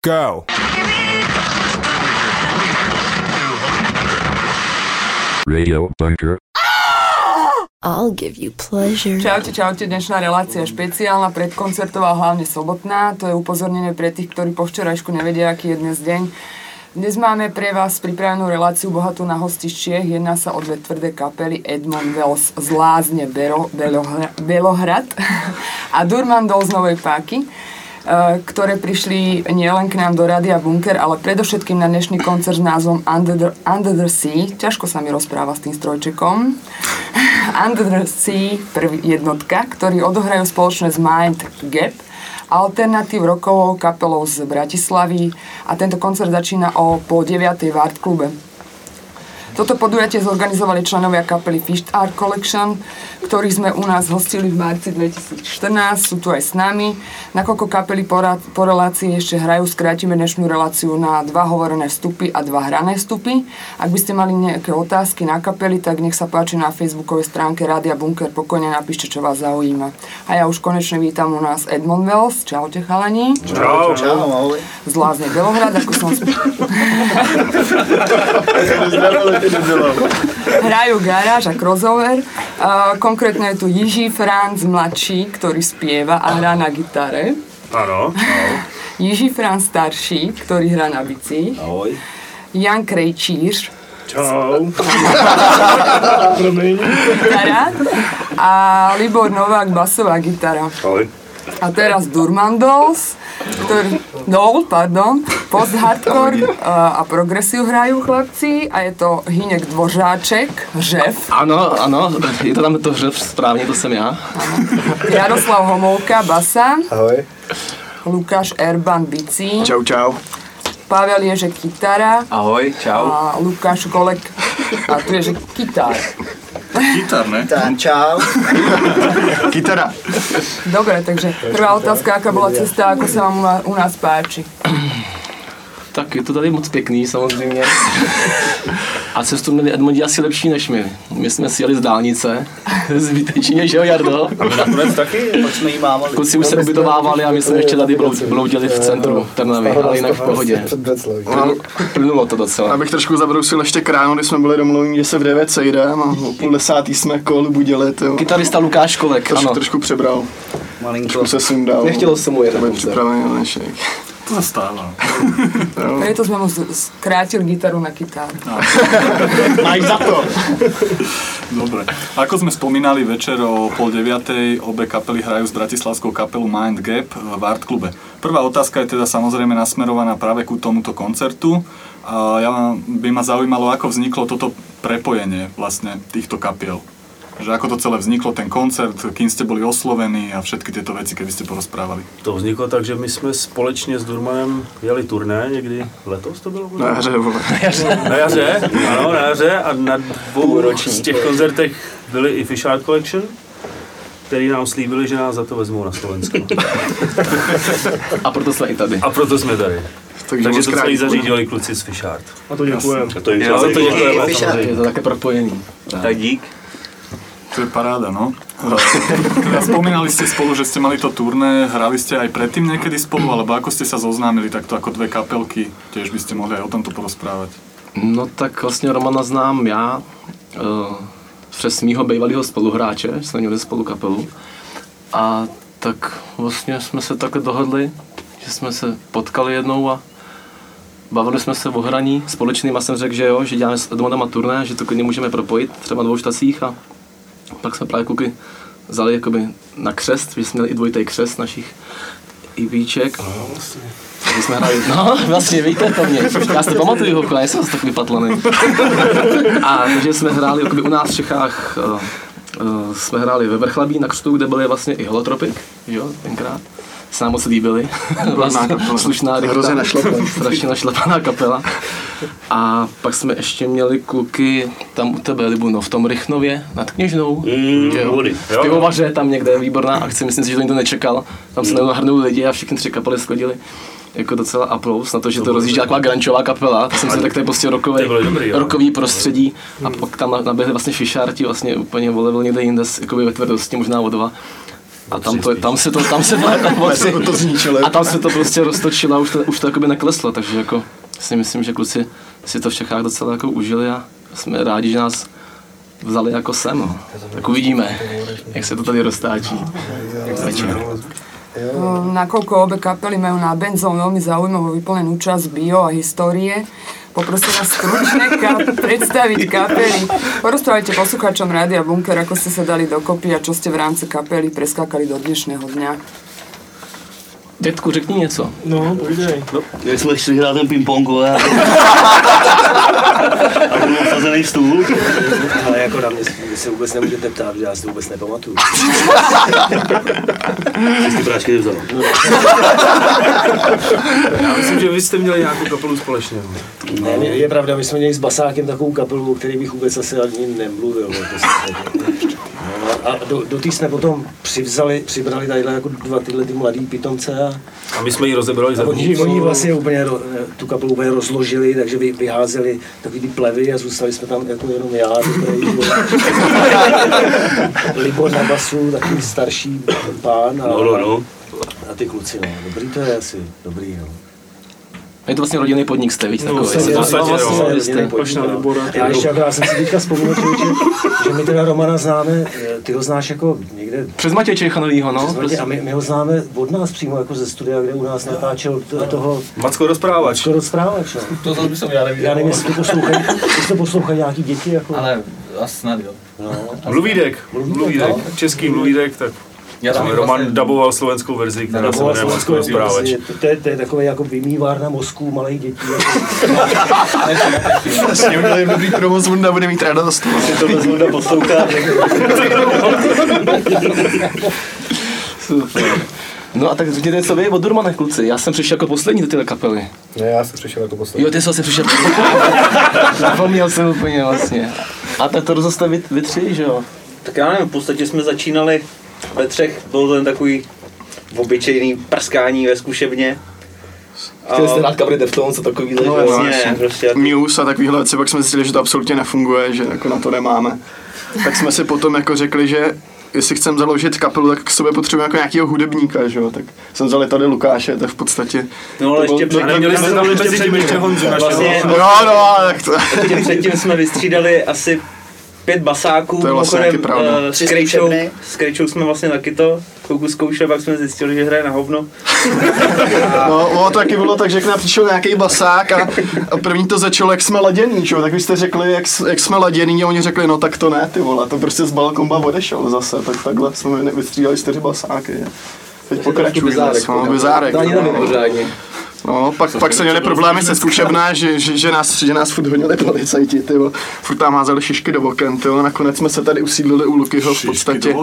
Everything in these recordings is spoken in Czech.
Go. Radio Bunker. I'll give you pleasure. Čaute, čaute, dnešná relácia je špeciálna, predkoncertová, hlavne sobotná. To je upozornenie pre tých, ktorí po včerajšku nevedia, aký je dnes deň. Dnes máme pre vás pripravenú reláciu bohatú na hosti z Čiech. Jedná sa o dve tvrdé kapely Edmond Wells z Lázne Bero, Belohra- Belohrad a Durmandol z Novej Páky ktoré prišli nielen k nám do Rádia Bunker, ale predovšetkým na dnešný koncert s názvom Under the, Under the Sea. Ťažko sa mi rozpráva s tým strojčekom. Under the Sea prvý jednotka, ktorý odohrajú spoločne s Mind Gap, alternatív rokovou kapelou z Bratislavy a tento koncert začína o po 9. v Art klube. Toto podujatie zorganizovali členovia kapely Fish Art Collection, ktorých sme u nás hostili v marci 2014, sú tu aj s nami. Nakoľko kapely po, po relácii ešte hrajú, skrátime dnešnú reláciu na dva hovorené vstupy a dva hrané vstupy. Ak by ste mali nejaké otázky na kapely, tak nech sa páči na facebookovej stránke Rádia Bunker, pokojne napíšte, čo vás zaujíma. A ja už konečne vítam u nás Edmond Wells, čaute chalani. Čau, čau, ahoj. Z Lázne Belohrad, ako som Hrajú garáž a crossover. Uh, konkrétne je tu Jiží Franz mladší, ktorý spieva a hrá na gitare. Áno. Jiží Franz starší, ktorý hrá na bicí. Ahoj. Jan Krejčíř, Čau. gitara. A Libor Novák, basová gitara. Ahoj. A teraz Durmandols, ktorý, Dol, pardon, post-hardcore a progresiu hrajú chlapci a je to Hinek Dvořáček, Žev, Ano, ano, je to tam to hřev správně, to jsem já. Jaroslav Homolka, basa, Ahoj. Lukáš Erban, bicí, Čau, čau. Pavel Ježek, kytara Ahoj, čau. a Lukáš Kolek, a tu je, že kytár. Gitar, ne? Tak, čau. Kytara. Dobre, takže prvá otázka, aká bola cesta, ako sa vám u nás- u nás páči? Tak je to tady moc pěkný samozřejmě. A cestu měli Edmondi asi lepší než my. My jsme si jeli z dálnice, zbytečně, že jo Jardo? Nakonec taky, pak jsme jí mávali. Kluci už se ubytovávali a my jsme ještě tady bloud- bloudili v centru Trnavy, ale jinak v pohodě. Břeclaví. Plynulo to docela. Abych trošku zabrousil ještě k ránu, kdy jsme byli domluvení, že se v 9 sejdeme a o půl desátý jsme kol budili. Kytarista Lukáš Kolek, Trošku, ano. trošku přebral, Malinko. trošku se sundal. Nechtělo se mu Byl koncert. připravený na dnešek. To sa stáva. Preto sme mu z- skrátil gitaru na kytáru. Máš za to. Dobre. Ako sme spomínali, večer o pol deviatej obe kapely hrajú s bratislavskou kapelu Mind Gap v Art klube. Prvá otázka je teda samozrejme nasmerovaná práve ku tomuto koncertu. A ja by ma zaujímalo, ako vzniklo toto prepojenie vlastne týchto kapiel. Že ako to celé vzniklo, ten koncert, kým ste boli oslovení a všetky tieto veci, keby ste porozprávali. To vzniklo tak, že my jsme společně s Durmanem jeli turné někdy letos to bylo? Na jaře, vole. Na jaře, ano, na jaře a na dvou z těch koncertech byly i Fish Art Collection, který nám slíbili, že nás za to vezmou na Slovensko. A proto jsme i tady. A proto jsme tady. Takže, Takže to celý zařídili kluci z Fish Art. A to ďakujem. A to, já za to děkujeme. Je to také propojený. Tak dík. To je paráda, no. Spomínali ste spolu, že ste mali to turné, hrali ste aj predtým niekedy spolu, alebo ako ste sa zoznámili takto ako dve kapelky, tiež by ste mohli aj o tomto porozprávať. No tak vlastně Romana znám já uh, přes mýho bývalého spoluhráče, jsme měli spolu kapelu. A tak vlastně jsme se takhle dohodli, že jsme se potkali jednou a bavili jsme se o hraní společným a jsem řekl, že jo, že děláme s Edmondama turné, že to klidně můžeme propojit třeba dvou štacích a pak jsme právě kluky vzali jakoby na křest, že jsme měli i dvojitý křest našich IPček. Takže jsme hráli, no vlastně víte to mě, já si to pamatuju, hoku, já jsem tak vypatlaný. A takže jsme hráli jakoby u nás v Čechách, uh, uh, jsme hráli ve Vrchlabí na křtu, kde byly vlastně i Holotropik, jo, tenkrát. Se nám moc líbili. vlastně, kapela. slušná Hrozně strašně našlapaná kapela. A pak jsme ještě měli kluky tam u tebe, Libu, no, v tom Rychnově nad Kněžnou. Mm, že jo. Vody. V pivovaře tam někde, výborná akce, myslím si, že to nikdo nečekal. Tam se najednou lidi a všichni tři kapely schodili jako docela aplaus na to, že to rozjíždá taková grančová kapela, to jsem si řekl, to je prostě rokový, rokový prostředí a pak tam naběhli vlastně Fisharti vlastně úplně vole byl někde jinde, jakoby ve tvrdosti, možná o dva. A tam, to, tam se to, tam se to, tam se to zničili. A tam se to prostě roztočilo a už to, už to jakoby nekleslo, takže jako si myslím, že kluci si to v Čechách docela jako užili a jsme rádi, že nás vzali jako sem. No. Tak uvidíme, jak se to tady roztáčí. Večer. Nakoľko obe kapely majú na benzón veľmi zaujímavú vyplnenú časť bio a histórie, poprosím vás stručne ka- predstaviť kapely. Porozprávajte poslucháčom Rádia Bunker, ako ste sa dali dokopy a čo ste v rámci kapely preskákali do dnešného dňa. Dětku, řekni něco. No, povídej. No, Jak jsme šli hrát ten ping-pong, ale... a byl osazený stůl. Ale jako na mě se vůbec nemůžete ptát, že já si to vůbec nepamatuju. Jsi ty prášky vzal. já myslím, že vy jste měli nějakou kapelu společně. no. Ne, je, je pravda, my jsme měli s Basákem takovou kapelu, o které bych vůbec asi ani nemluvil. Jako no, a do, do té jsme potom přivzali, přibrali tadyhle jako dva tyhle ty mladý pitomce a, A my jsme ji rozebrali za oni, oni vlastně úplně ro- tu kapelu úplně rozložili, takže vy, vyházeli takový ty plevy a zůstali jsme tam jako jenom já, Libor na basu, takový starší pán a, No, no, no. a ty kluci, no. Dobrý to je asi, dobrý, no. Je to vlastně rodinný podnik jste, víš, takový. Vlastně, Jste- vlastně, vlastně, vlastně, jste- vlastně, já ještě já jsem si teďka vzpomněl, člověče, že my teda Romana známe, eh, ty ho znáš jako někde Přes Matěje Čechanovýho, no. Matěj, a my, my, ho známe od nás přímo jako ze studia, kde u nás natáčel to, toho Macko rozprávač. skoro zprávač. No. To zase bych já neviděl. Já nevím, jestli to poslouchají, jestli to poslouchají nějaký děti. Jako, Ale asi snad jo. no, Mluvídek, mluvídek, český mluvídek, tak Já jsem Roman vlastně- daboval slovenskou verzi, která se jmenuje Macko rozprávač. to, je, to je takový jako vymývárna mozků malých dětí. Jako, S ním měli dobrý promo Zunda, bude mít radost. To vezmu na poslouchat. Super. No a tak řekněte, co vy od Durmanech, kluci. Já jsem přišel jako poslední do téhle kapely. Ne, já jsem přišel jako poslední. Jo, ty jsi asi přišel. Zapomněl jsem úplně vlastně. A tak to rozhoste vy, vy tři, že jo? Tak já nevím, v podstatě jsme začínali ve třech, byl to ten takový obyčejný prskání ve zkušebně. Chtěli jste dát kabry Deftones a takovýhle, No, jasně. prostě. Muse a takovýhle věci, pak jsme zjistili, že to absolutně nefunguje, že jako na to nemáme. Tak jsme si potom jako řekli, že jestli chceme založit kapelu, tak k sobě potřebujeme jako nějakého hudebníka, že jo, tak jsem vzali tady Lukáše, tak v podstatě... No ale ještě A neměli jste tam ještě Honzu našeho. Vlastně, No, no, tak to... ještě předtím jsme vystřídali asi pět basáků. To je vlastně Mimochodem, eh, s Krejčou, s Krejčou jsme vlastně taky to chvilku zkoušeli, pak jsme zjistili, že hraje na hovno. No, ono to taky bylo tak, že k nám přišel nějaký basák a, a první to začalo, jak jsme laděný, čo? tak vy jste řekli, jak, jak jsme laděný a oni řekli, no tak to ne, ty vole, to prostě z balkomba odešel zase, tak takhle jsme vystřídali čtyři basáky. Teď pokračují zase, no, bizárek. To ani nevím pořádně. No, pak, pak se měli problémy se zkušebná, že, že, že, nás, že nás furt honili policajti, ty vole. furt tam házeli šišky do oken, ty vole. nakonec jsme se tady usídlili u Lukyho v podstatě.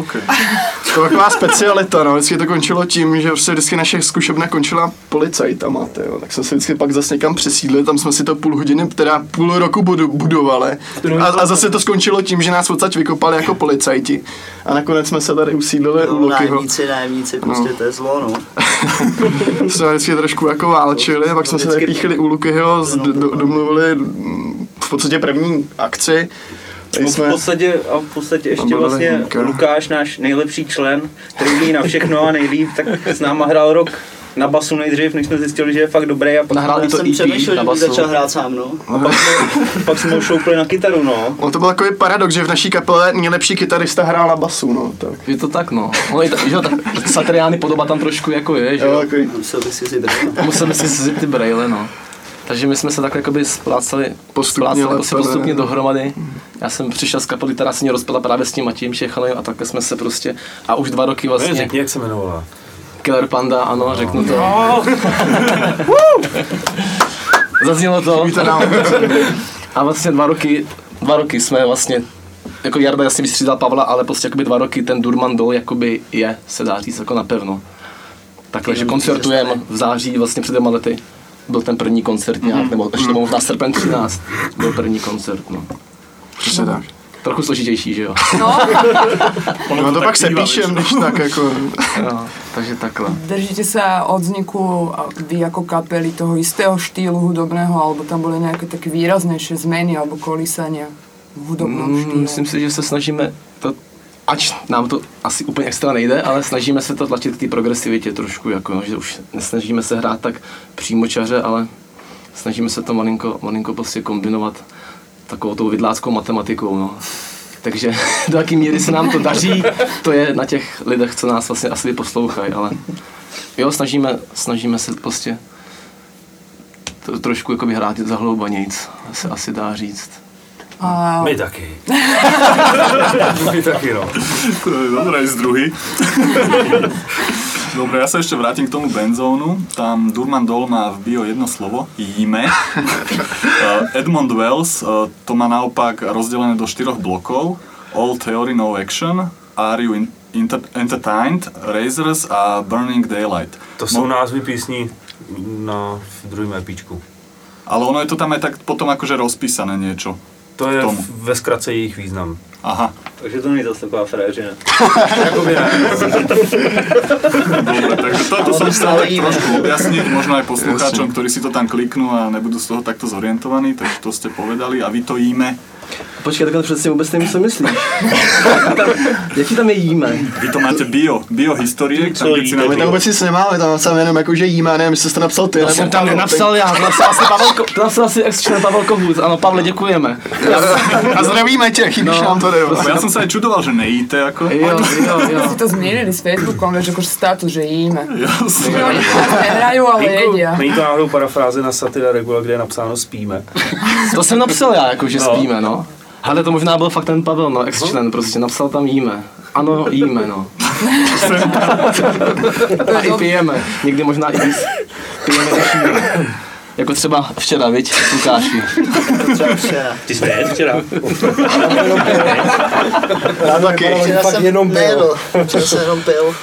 To je taková specialita, no. Vždycky to končilo tím, že prostě vždycky naše zkušebna končila policajtama, tyjo. tak jsme se vždycky pak zase někam přesídli, tam jsme si to půl hodiny, teda půl roku budu, budovali. A, a, zase to skončilo tím, že nás odsaď vykopali jako policajti. A nakonec jsme se tady usídlili u No, Lukyho. nájemníci, nájemníci, prostě to je zlo, no. jsme vždycky trošku jako válčili, pak jsme se tady píchli u Lukyho, domluvili v podstatě první akci. No, v jsme, podstatě, a v podstatě ještě vlastně. Lukáš, náš nejlepší člen, který umí na všechno a nejlíp, tak s náma hrál rok na basu nejdřív, než jsme zjistili, že je fakt dobrý a pak, Nahrál to jsem EP přemýšlel, na že bych basu. začal hrát sám, no. a pak, jsme, pak jsme ho šoupli na kytaru, no. on to byl takový paradox, že v naší kapele nejlepší kytarista hrál na basu, no, tak. Je to tak, no. no je to, že jo, ta Satriány podoba tam trošku jako je, že Jo, takový, Musel bych si si brát. Museli si vzít ty braille, no. Takže my jsme se takhle jakoby splácali, Postupně splácali lepili. prostě postupně dohromady. Já jsem přišel z kapely, která se mě rozpadla právě s tím Matějem Čechanem a takhle jsme se prostě, a už dva roky vlastně, řekni, jak se jmenovala. Killer Panda, ano, řeknu to. Zaznělo to. A vlastně dva roky, dva roky jsme vlastně, jako Jarda jasně vystřídal Pavla, ale prostě jakoby dva roky ten Durman Dol jakoby je, se dá říct, jako napevno. Takhle, že koncertujeme v září vlastně před dvěma lety. Byl ten první koncert nějak, nebo ještě nebo možná srpen 13 byl první koncert, no. přesně tak. Trochu složitější, že jo? No, No to pak se píšem, když tak jako... jo takže takhle. držíte sa od vzniku vy ako kapely toho istého štýlu hudobného, alebo tam boli nejaké také výraznejšie zmeny alebo kolísania v hudobnom Mm? Myslím si, že se snažíme to ač nám to asi úplně extra nejde, ale snažíme se to tlačit k té progresivitě trošku, jako, no, že už nesnažíme se hrát tak přímočaře, ale snažíme se to malinko, malinko prostě kombinovat takovou tou vidláckou matematikou, no. Takže do jaké míry se nám to daří, to je na těch lidech, co nás vlastně asi poslouchají, ale jo, snažíme, snažíme se prostě to trošku jakoby hrát zahloubanějc, se asi dá říct. A... My taky. My taky, no. Dobre, aj z druhý. Dobre, ja sa ešte vrátim k tomu benzónu. Tam Durman Dol má v bio jedno slovo, jíme. Uh, Edmond Wells uh, to má naopak rozdelené do štyroch blokov. All Theory, No Action, Are You in- Enter- Entertained, Razors a Burning Daylight. To jsou názvy písní na v druhém EPčku. Ale ono je to tam aj tak potom akože rozpísané niečo. To je ve zkratce jejich význam. Aha. Takže to není zase taková frajeřina. Dobre, takže toto som chcel tak trošku objasniť, možno aj poslucháčom, ktorí si to tam kliknú a nebudú z toho takto zorientovaní, takže to ste povedali a vy to jíme. Počkej, takhle přesně vůbec nevím, co myslíš. Jaký tam je jíme? Vy to máte bio, bio historie, tam keď si My tam vůbec nic nemáme, tam napsal jenom jako, že jíma, nevím, jestli jsi to napsal ty. To nebo jsem tam nenapsal já, to napsal asi Pavel, Ko- to napsal asi ex-člen Pavel Kohut. Ano, Pavle, děkujeme. A zdravíme tě, chybíš No. nám to, jo. Ja som sa aj čudoval, že nejíte ako... Jo, jo, jo. Si to zmienili s Facebookom, vieš, akože status, že jíme. Že oni nehrajú, ale jedia. Není to náhodou parafráze na Satira Regula, kde je napsáno spíme. To jsem napsal já, jako že No. spíme, no. Ale to možná byl fakt ten Pavel, no, ex-člen, prostě napsal tam jíme. Ano, jíme, no. A i pijeme. Někdy možná i víc pijeme než jíme. Jako třeba včera, viď, Lukáši. Třeba včera. Ty jsi včera? Já taky. Včera jsem jenom pil. Včera jsem jenom pil.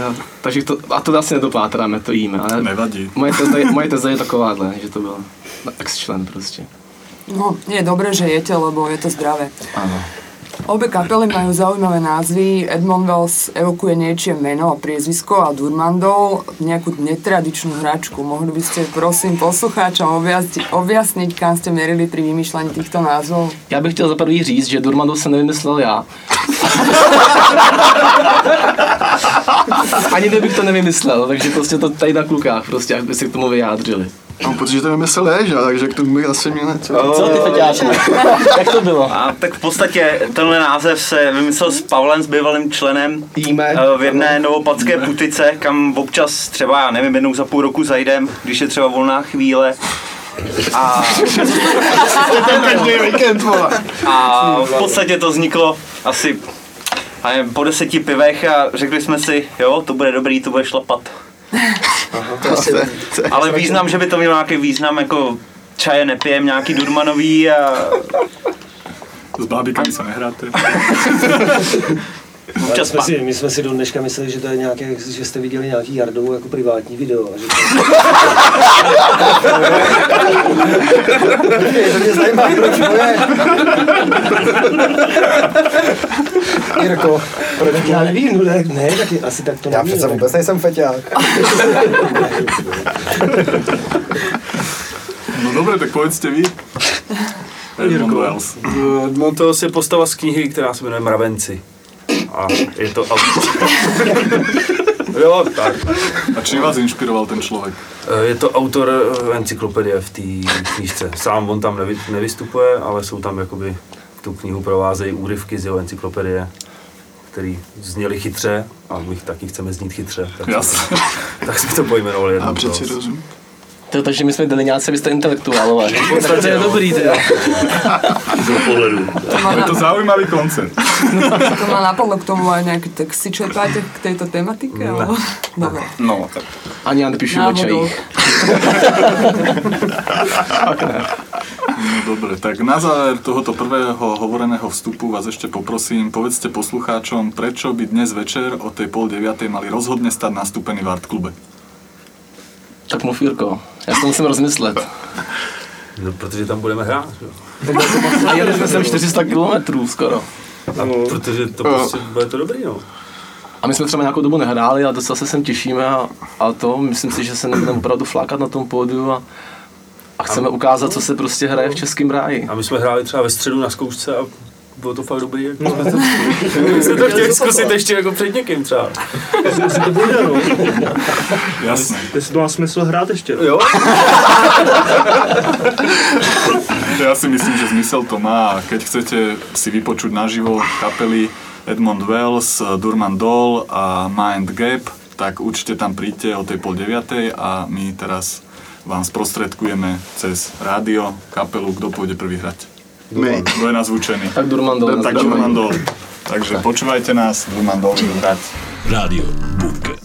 Jo, takže to, a to asi nedopátráme, to jíme. Ale Nevadí. moje teze, je- moje teze je takováhle, že to byl ex-člen prostě. No, je dobré, že jete, lebo je to zdravé. Áno. Obe kapely majú zaujímavé názvy. Edmond Wells evokuje niečie meno a priezvisko a Durmandol nejakú netradičnú hračku. Mohli by ste prosím poslucháčom objasniť, objasniť kam ste merili pri vymýšľaní týchto názvov? Já bych chtěl za prvý říct, že Durmandov se nevymyslel já. Ani kdybych to nevymyslel, takže prostě to tady na klukách, prostě, jak by se k tomu vyjádřili. Mám pocit, že to vymyslel Ježa, takže k tomu bych asi měl něco. Co ty feťáku? Jak to bylo? A tak v podstatě tenhle název se vymyslel s Pavlem, s bývalým členem Jíme. eh, v jedné novopatské putice, kam občas třeba, já nevím, jednou za půl roku zajdem, když je třeba volná chvíle. A, a v podstatě to vzniklo asi nevím, po deseti pivech a řekli jsme si, jo, to bude dobrý, to bude šlapat. To asi Ale význam, že by to mělo nějaký význam, jako čaje nepijem, nějaký Durmanový a S bábikami sa nehráte. My jsme, si, my jsme si do dneška mysleli, že to je nějaké, že jste viděli nějaký Jardovou jako privátní video. A že to... To mě zajímá, proč moje... Jirko, proč já nevím, no, ne, ne, taky asi tak to Já není, přece vůbec nejsem feťák. No dobre, tak povedzte vy. Edmond Wells. Edmond Wells je postava z knihy, která se jmenuje Mravenci. A je to autor. jo, tak. A čím vás inšpiroval ten človek? Eh, Je to autor eh, encyklopedie v té knížce. Sám on tam nevy, nevystupuje, ale jsou tam jakoby tu knihu provázejí úryvky z jeho encyklopedie, který zněly chytře a my taky chceme znít chytře. Tak, Jasně. tak jsme to pojmenovali A Edmund přeci rozum. To, takže my jsme deliňáci, vy jste intelektuálové. Tak to je dobrý. To Je to na, zaujímavý koncert. to má napadlo k tomu aj nejaké texty, čerpáte k tejto tematike? alebo- Dobre. no, tak Ani já nepíšu o čajích. No dobre, tak na záver tohoto prvého hovoreného vstupu vás ešte poprosím, povedzte poslucháčom, prečo by dnes večer o tej pol deviatej mali rozhodne stať nastúpení v Art klube. Tak mluv Jirko, já si to musím rozmyslet. No, protože tam budeme hrát. jo. A jeli jsme sem 400 kilometrů skoro. A protože to prostě bude to dobrý, no. A my jsme třeba nějakou dobu nehráli a docela se sem těšíme a, a to, myslím si, že se nebudeme opravdu flákat na tom pódiu a, a chceme ukázat, co se prostě hraje v českém ráji. A my jsme hráli třeba ve středu na zkoušce a bylo to fakt dobrý. Jako jsme to, my jsme to chtěli zkusit ještě jako před někým třeba. Si to bude, no. Jasné. Jestli to má smysl hrát ještě. Jo? Ja si myslím, že zmysel to má a keď chcete si vypočuť naživo kapely Edmond Wells, Durman Doll a Mind Gap, tak určite tam príďte o tej pol deviatej a my teraz vám sprostredkujeme cez rádio kapelu, kto pôjde prvý hrať. My. Kto je nazvučený. Tak Durman Doll. Tak nás Durman hrá. Doll. Takže počúvajte nás, Durman Doll idú hrať. Radio Bunker.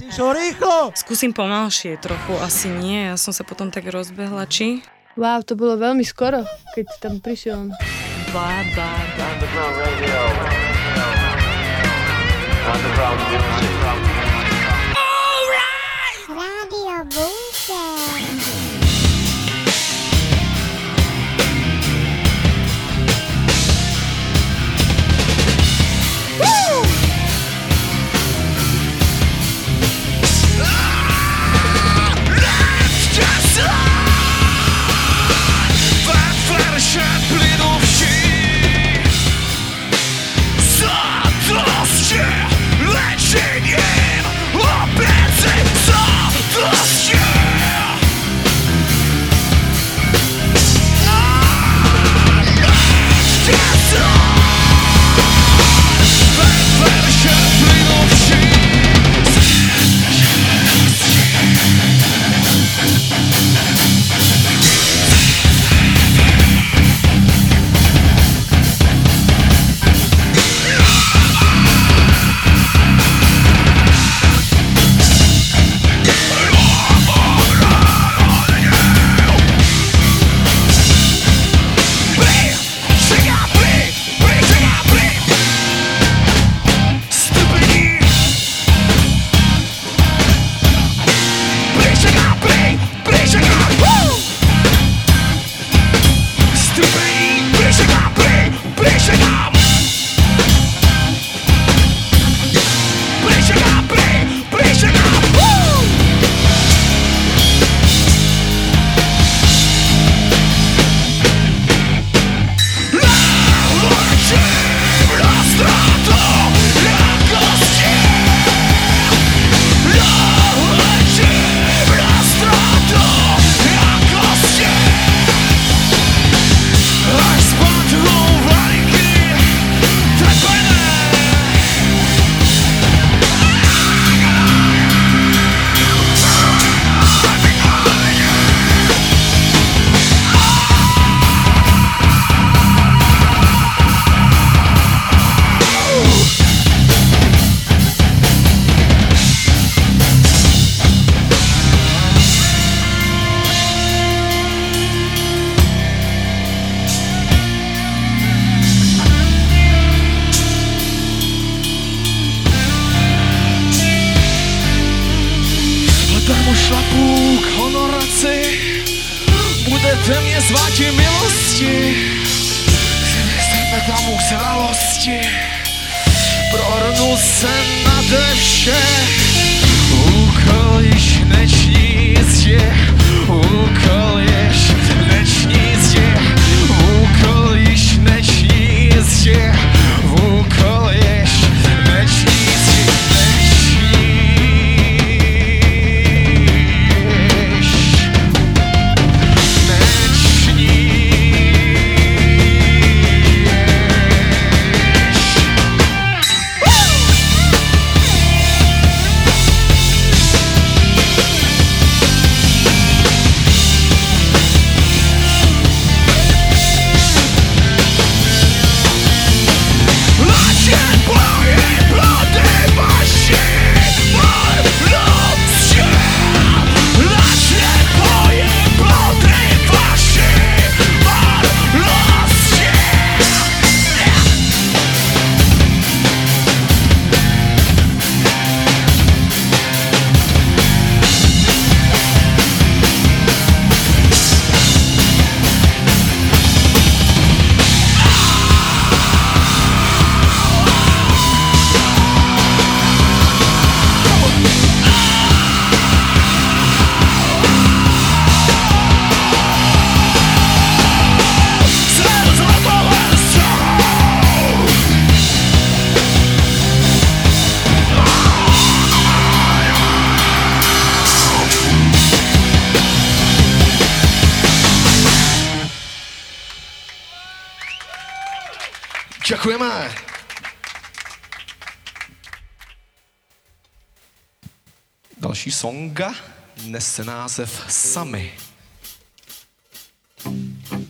Skúsim pomalšie trochu, asi nie. Ja som sa potom tak rozbehla, či? Wow, to bolo veľmi skoro, keď tam prišiel. Ba, ba, ba. Radio Bunker. Woo! Songa nese název Sami. Děkujeme.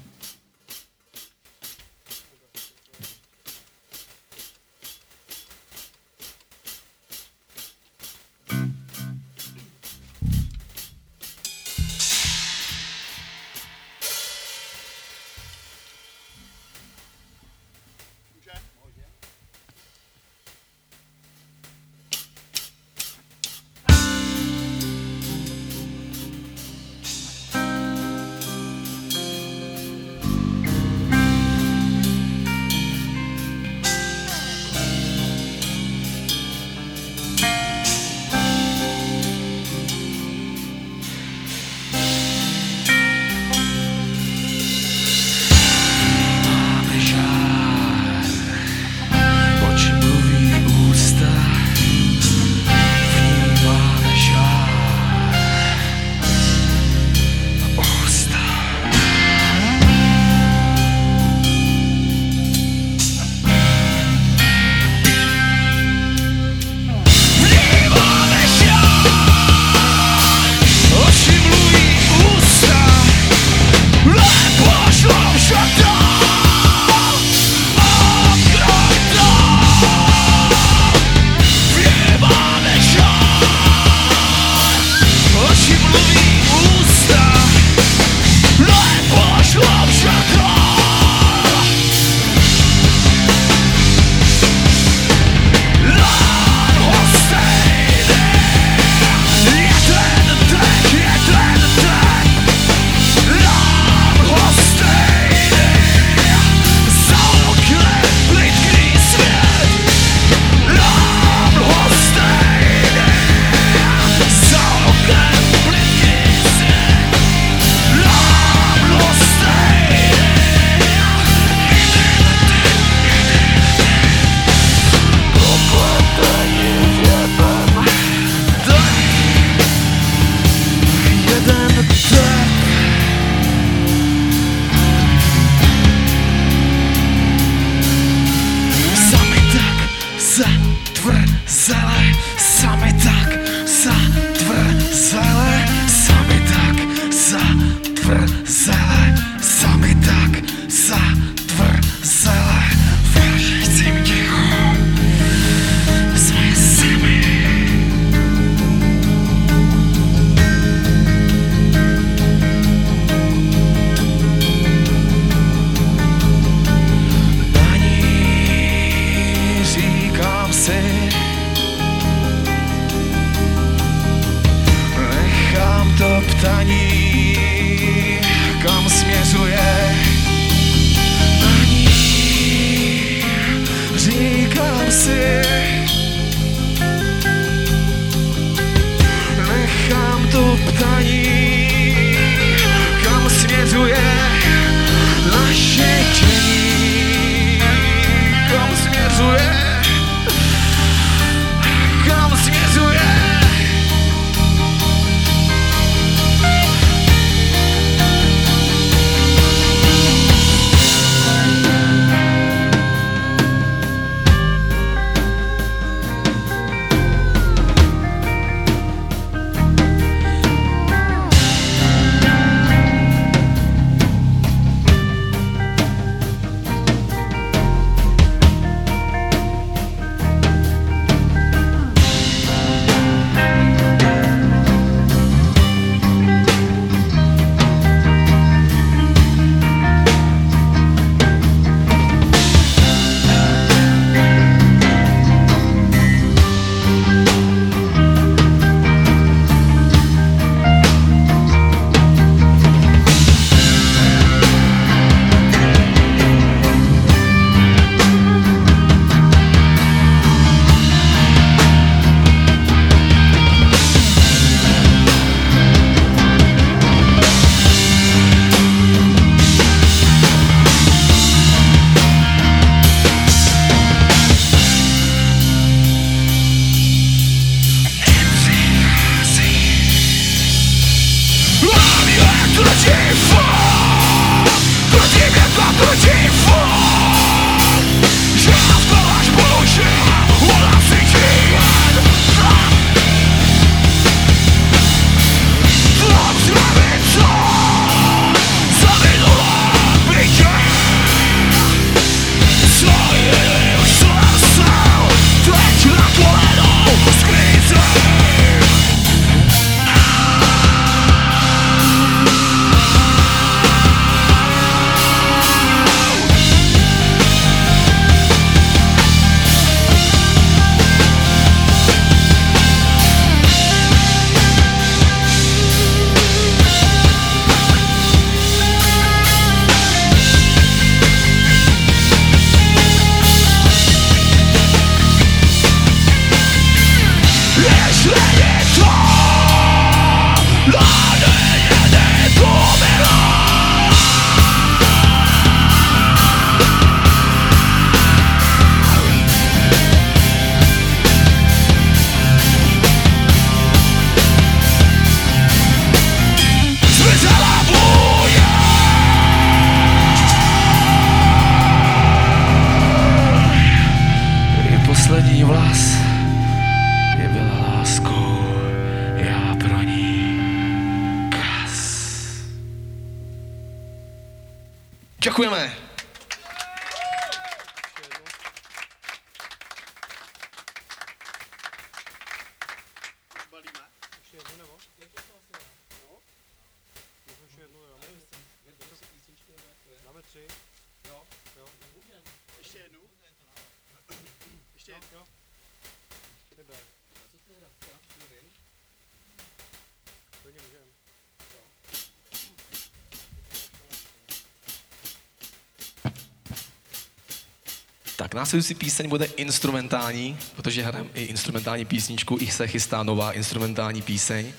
Následující píseň bude instrumentální, protože hrajeme i instrumentální písničku, i se chystá nová instrumentální píseň.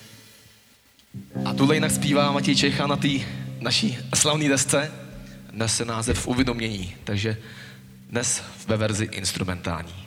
A tuhle jinak zpívá Matěj Čecha na té naší slavné desce, nese název Uvědomění, takže dnes ve verzi instrumentální.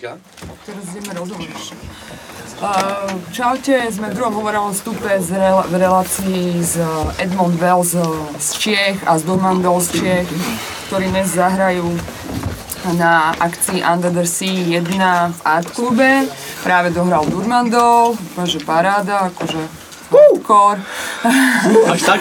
Písnička? Teraz ideme rozhovoriť. Uh, čaute, sme v druhom hovorovom stupe z rela- v relácii s uh, Edmond Wells z Čiech a s Durmandou z Čiech, ktorí dnes zahrajú na akcii Under the Sea 1 v Art klube. Práve dohral Durmandov, že paráda, akože hardcore. Až tak?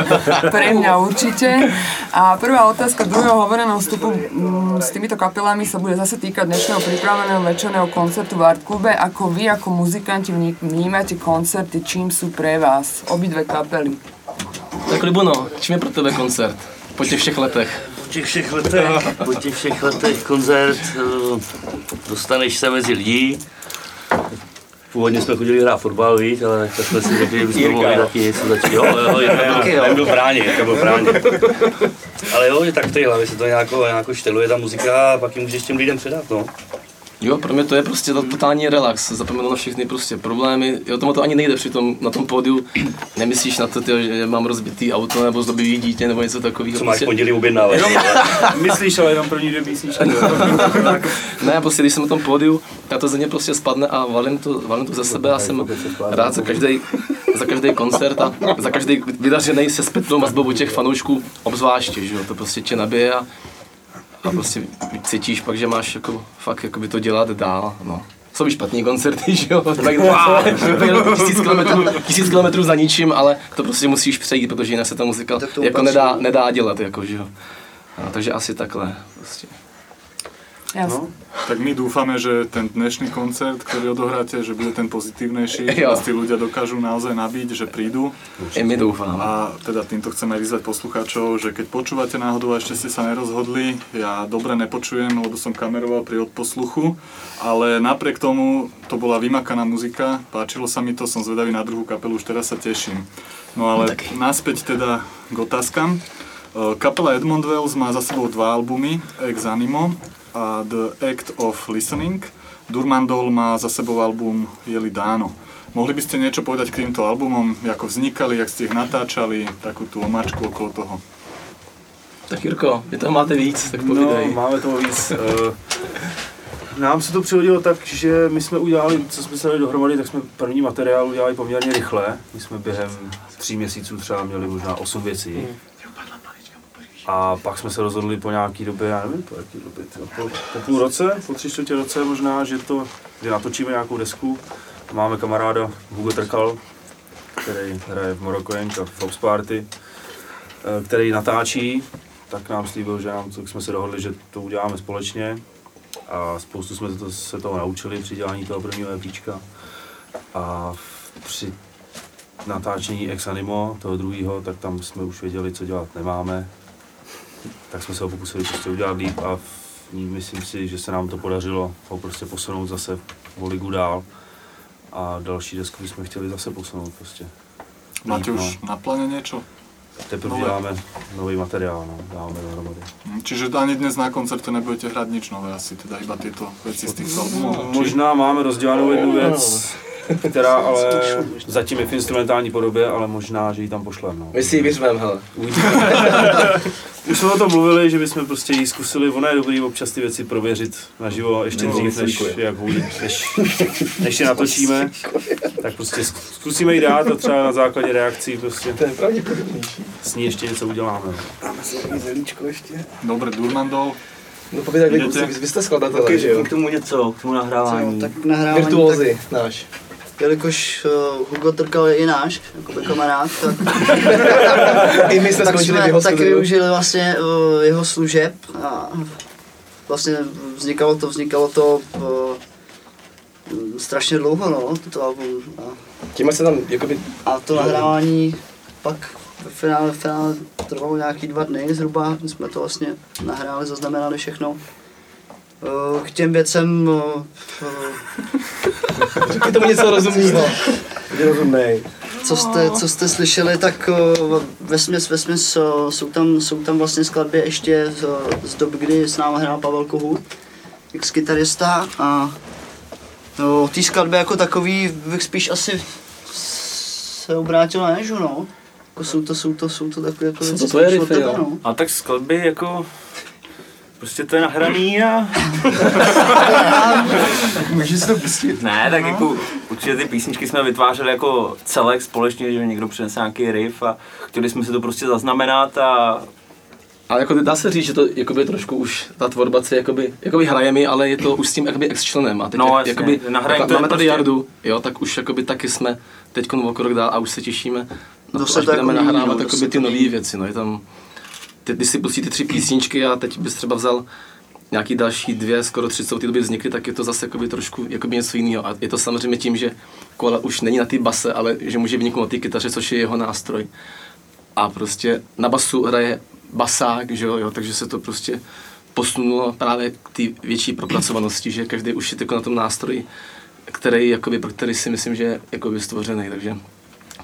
Pre mňa určite. A prvá otázka druhého hovoreného vstupu mm, s týmito kapelami sa bude zase týkať dnešného pripraveného večerného koncertu v Art klube. Ako vy, ako muzikanti vní- vnímate koncerty, čím sú pre vás obidve kapely? Tak Libuno, čím je pro tebe koncert? Po těch všech letech. Po těch všech letech, po těch všech letech koncert, eh, dostaneš se mezi lidi. Původně jsme chodili hrát fotbal, víš, ale tak jsme si řekli, že bychom mohli taky něco začít. Jo, jo, jo, Taky jo. byl bráně, Jirka byl bráně. Ale jo, že tak v té hlavě se to nějako, nějako šteluje ta muzika a pak ji můžeš těm lidem předat, no. Jo, pro mě to je prostě to totální relax, zapomenu na všechny prostě problémy, jo, tomu to ani nejde při tom, na tom pódiu, nemyslíš na to, tyjo, že mám rozbitý auto nebo zlobivý dítě nebo něco takového. Co máš v pondělí objednávat. Jenom, myslíš, ale jenom první dvě písničky. ne, prostě když jsem na tom pódiu, tak to ze mě prostě spadne a valím to, valím to ze sebe a jsem rád za každý, za každý koncert a za každý vydařený se zpětnou mazbou těch fanoušků obzvláště, že jo, to prostě tě nabije a, a prostě cítíš pak, že máš jako, fakt jako by to dělat dál, no. Jsou i špatný koncerty, že jo, tak wow, tisíc, kilometrů, tisíc kilometrů za ničím, ale to prostě musíš přejít, protože jinak se ta muzika to jako patří. nedá, nedá dělat, jako, že jo. A, takže asi takhle, prostě. Jasne. No, tak my dúfame, že ten dnešný koncert, ktorý odohráte, že bude ten pozitívnejší, že Jo. vás tí ľudia dokážu naozaj nabiť, že prídu. I my dúfam. A teda týmto chceme aj vyzvať poslucháčov, že keď počúvate náhodou a ešte ste sa nerozhodli, ja dobre nepočujem, lebo som kameroval pri odposluchu, ale napriek tomu to bola vymakaná muzika, páčilo sa mi to, som zvedavý na druhú kapelu, už teraz sa teším. No ale naspäť teda k otázkam. E, Kapela Edmond Wells má za sebou dva albumy, Ex Animo a The Act of Listening. Durmandol má za sebou album Jeli dáno. Mohli by ste niečo povedať k týmto albumom, ako vznikali, jak ste ich natáčali, takú tú omačku okolo toho? Tak Jirko, vy toho máte víc, tak No, povídej. máme toho víc. Eh, Nám se to přihodilo tak, že my jsme udělali, co jsme se dali dohromady, tak jsme první materiál udělali poměrně rychle. My jsme během tří měsíců třeba měli možná osm věcí. A pak jsme se rozhodli po nějaký době, já nevím po jaký době, po, po půl roce, po tři čtvrtě roce možná, že to, že natočíme nějakou desku. Máme kamaráda Hugo Trkal, který hraje v Morocco Yank a v Fox Party, eh, který natáčí, tak nám slíbil, že nám, tak jsme se dohodli, že to uděláme společně. A spoustu jsme to, se toho naučili při dělání toho prvního EPčka a při natáčení Ex Animo, toho druhého, tak tam jsme už věděli, co dělat nemáme, tak jsme se ho pokusili prostě udělat líp a v myslím si, že se nám to podařilo ho prostě posunout zase o ligu dál a další desku bychom chtěli zase posunout prostě. Máte už na pláne niečo? Teprve Nové. děláme nový materiál, no, dáváme dohromady. Hm, Čiže ani dnes na koncerte nebudete hrať nič nové asi, teda iba tieto veci z týchto albumov? či- Možná máme rozdělanou jednu věc, která ale zatím je v instrumentální podobě, ale možná, že ji tam pošlem. No. My si ji vyřvem, hele. Už jsme o tom mluvili, že bychom prostě jí zkusili, ono je dobrý občas ty věci prověřit naživo ještě No, dřív, než, jak hůli, než, než je natočíme. Tak prostě zk- zkusíme ji dát a třeba na základě reakcí prostě To je pravděpodobnější. s ní ještě něco uděláme. Dáme si zelíčko ještě. Dobre, Durmandol. No povídej, vy, vy, vy jste skladatelé, Taky že jo? K tomu něco, k tomu nahrávání. Tak nahrávání, Virtuózy náš. Tak, jelikož uh, Hugo Trkal je i náš, jako kamarád, tak, I my jsme tak jsme jeho studiu. využili vlastně uh, jeho služeb a vlastně vznikalo to, vznikalo to uh, strašně dlouho, no, to album. A, Tím se tam, jakoby, a to nahrávání pak ve finále, v finále trvalo nějaký dva dny zhruba, my jsme to vlastně nahráli, zaznamenali všechno. Uh, K těm věcem uh, řekni tomu něco rozumného. Rozumnej. co jste, co jste slyšeli, tak uh, vesměs, vesměs uh, jsou, tam, jsou tam vlastně skladby ještě z, z doby, kdy s námi hrál Pavel Kohut, ex-kytarista a no, o té skladbě jako takový bych spíš asi se obrátil na Nežu, no. Jako jsou to, jsou to, jsou to takové jako věci to spíš od riffy, no. A tak skladby jako... Prostě to je nahraný a... Můžeš to pustit? Ne, tak jako určitě ty písničky jsme vytvářeli jako celek společně, že někdo přinese nějaký riff a chtěli jsme si to prostě zaznamenat a Ale jako dá se říct, že to jakoby trošku už ta tvorba se jakoby, jakoby hraje mi, ale je to už s tím jakoby ex-členem. A teď No, jak- jasně, jakoby, nahrajem jako to máme tady prostě- Jardu, jo, tak už jakoby taky jsme teď o krok dál a už se těšíme na Zase to, až to jako budeme nahrávat no, jakoby ty nové věci. No, je tam, ty, když si pustí ty tři písničky a teď bys třeba vzal nějaký další dvě, skoro tři, co v té době vznikly, tak je to zase jakoby trošku jakoby něco jiného. A je to samozřejmě tím, že kola už není na té base, ale že může vyniknout na té kytaře, což je jeho nástroj. A prostě na basu hraje basák, že jo, jo takže se to prostě posunulo právě k té větší propracovanosti, že každý už je jako na tom nástroji, který, jakoby, pro který si myslím, že je jakoby stvořený, takže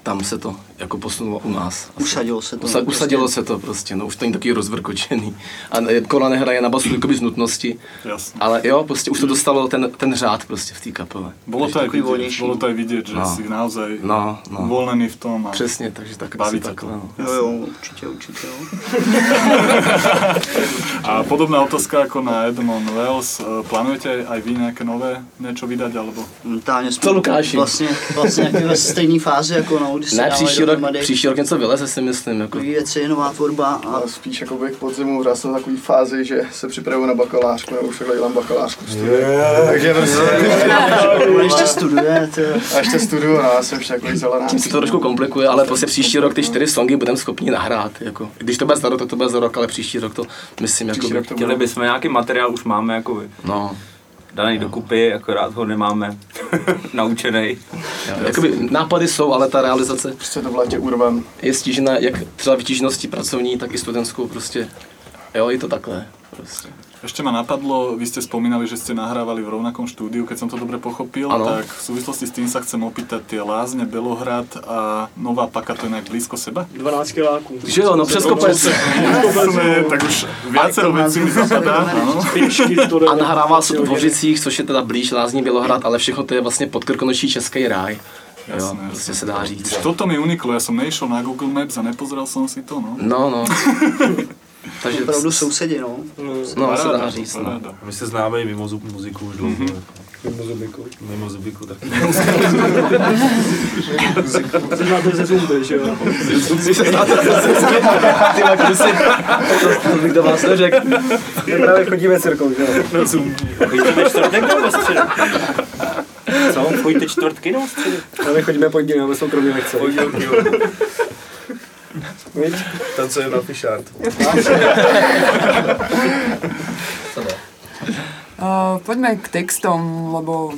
tam se to jako posunulo u nás. Usadilo se to, Usa, no, usadilo prostě. se to prostě, no už to není takový rozvrkočený. A kola nehraje na basu jakoby z nutnosti, Jasně. ale jo, prostě už to dostalo ten, ten řád prostě v té kapele. Bolo to, aj vidieť, bolo to aj vidieť, že No. si naozaj No, no. uvoľnený v tom a Přesně, takže tak baví asi ťa takhle, to. no. Jo, jo, určitě, určitě, jo. A podobná otázka ako na Edmond Wells. E, Plánujete aj vy nejaké nové niečo vydať, alebo? Momentálně jsme Co, Lukáši? vlastně, vlastně ve stejné fázi, jako no, kdy se Ne, příští rok, příští rok něco vyleze si myslím, jako. nový věci, nová tvorba a Ale spíš jako k podzimu já jsem v takové fázi, že se připravuju na bakalářku, nebo už takhle dělám bakalářku. Yeah. Takže prostě... Ještě studuje. A ještě studuju, no, já jsem ještě takový zelená. Tím se to trošku komplikuje, ale prostě příští rok ty čtyři songy budeme schopni nahrát. Jako. Když to bude za rok, tak to bude za rok, ale příští rok to myslím jako by... chtěli bychom nějaký materiál, už máme jako No. Daný dokupy, akorát ho nemáme naučený. Jakoby nápady jsou, ale ta realizace prostě to v létě je stížena jak třeba vytížeností pracovní, tak i studentskou prostě. Jo, je to takhle. Prostě. Ešte ma napadlo, vy ste spomínali, že ste nahrávali v rovnakom štúdiu, keď som to dobre pochopil, Áno. tak v súvislosti s tým sa chcem opýtať tie Lázne, Belohrad a Nová Paka, to je nejak blízko seba? 12 kiláků. Že jo, no přes kopec. Tak už viacero vecí mi zapadá. A nahrával se to v Dvořicích, což je teda blíž Lázní Bělohrad, ale všechno to je vlastně podkrkonočí Český ráj. Jo, Jasné, prostě se dá říct. Toto mi uniklo, ja som neišiel na Google Maps a nepozrel som si to, no. No, no. Takže opravdu sousedi, no. No, se dá říct, no. My se známe i mimo zub muziku už dlouho. Mhm. Mimo zubiku. Mimo zubiku taky. Se znáte ze zumby, že jo? Když se znáte ze zumby, ty kdyby si- to- bych do vás neřekl. My právě chodíme cirkou, že jo? Na Zoom. Chodíte čtvrtek nebo středu? Co? Chodíte čtvrtky nebo středu? Ale chodíme pondělí, máme soukromí lekce. Pondělky, jo. Viď? Tancujeme na Fishart. Uh, poďme k textom, lebo